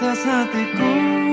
Dan